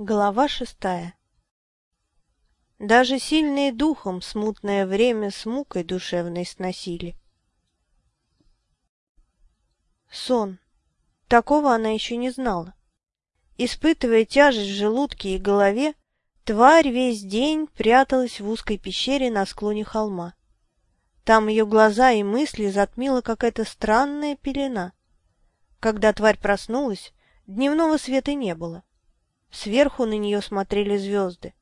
Глава шестая Даже сильные духом смутное время с мукой душевной сносили. Сон. Такого она еще не знала. Испытывая тяжесть в желудке и голове, тварь весь день пряталась в узкой пещере на склоне холма. Там ее глаза и мысли затмила какая-то странная пелена. Когда тварь проснулась, дневного света не было. Сверху на нее смотрели звезды.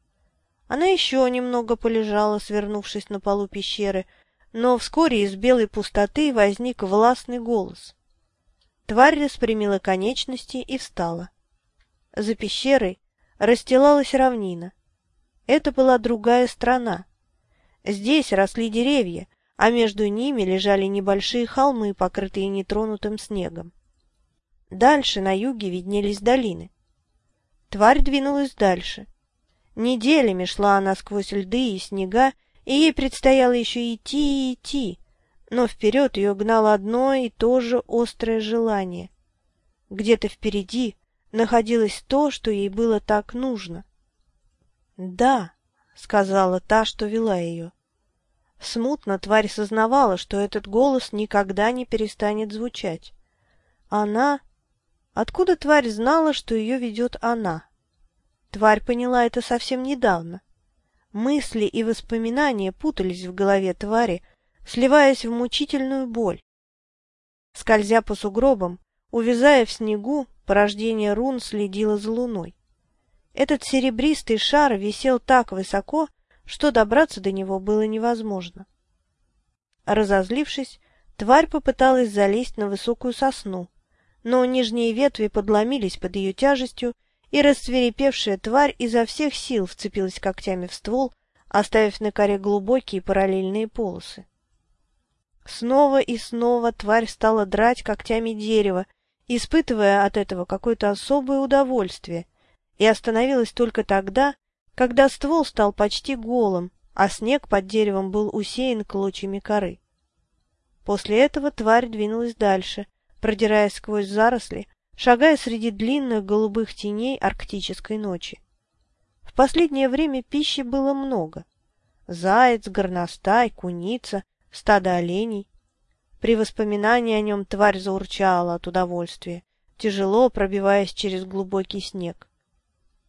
Она еще немного полежала, свернувшись на полу пещеры, но вскоре из белой пустоты возник властный голос. Тварь распрямила конечности и встала. За пещерой расстилалась равнина. Это была другая страна. Здесь росли деревья, а между ними лежали небольшие холмы, покрытые нетронутым снегом. Дальше на юге виднелись долины. Тварь двинулась дальше. Неделями шла она сквозь льды и снега, и ей предстояло еще идти и идти, но вперед ее гнало одно и то же острое желание. Где-то впереди находилось то, что ей было так нужно. «Да», — сказала та, что вела ее. Смутно тварь сознавала, что этот голос никогда не перестанет звучать. Она Откуда тварь знала, что ее ведет она? Тварь поняла это совсем недавно. Мысли и воспоминания путались в голове твари, сливаясь в мучительную боль. Скользя по сугробам, увязая в снегу, порождение рун следило за луной. Этот серебристый шар висел так высоко, что добраться до него было невозможно. Разозлившись, тварь попыталась залезть на высокую сосну, но нижние ветви подломились под ее тяжестью, и расцвирепевшая тварь изо всех сил вцепилась когтями в ствол, оставив на коре глубокие параллельные полосы. Снова и снова тварь стала драть когтями дерево, испытывая от этого какое-то особое удовольствие, и остановилась только тогда, когда ствол стал почти голым, а снег под деревом был усеян клочьями коры. После этого тварь двинулась дальше, продираясь сквозь заросли, шагая среди длинных голубых теней арктической ночи. В последнее время пищи было много. Заяц, горностай, куница, стадо оленей. При воспоминании о нем тварь заурчала от удовольствия, тяжело пробиваясь через глубокий снег.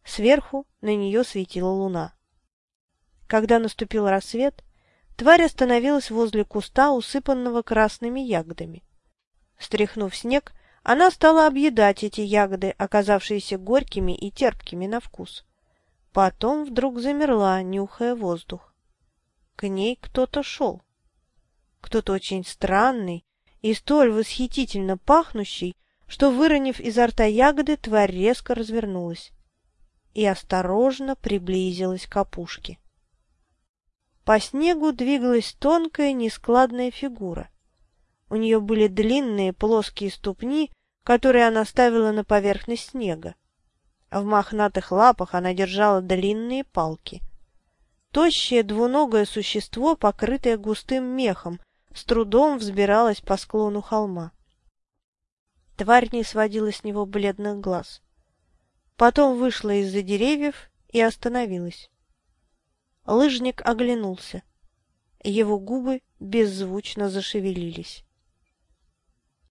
Сверху на нее светила луна. Когда наступил рассвет, тварь остановилась возле куста, усыпанного красными ягодами. Стряхнув снег, она стала объедать эти ягоды, оказавшиеся горькими и терпкими на вкус. Потом вдруг замерла, нюхая воздух. К ней кто-то шел. Кто-то очень странный и столь восхитительно пахнущий, что, выронив изо рта ягоды, тварь резко развернулась и осторожно приблизилась к опушке. По снегу двигалась тонкая нескладная фигура. У нее были длинные плоские ступни, которые она ставила на поверхность снега. В мохнатых лапах она держала длинные палки. Тощее двуногое существо, покрытое густым мехом, с трудом взбиралось по склону холма. Тварь не сводила с него бледных глаз. Потом вышла из-за деревьев и остановилась. Лыжник оглянулся. Его губы беззвучно зашевелились.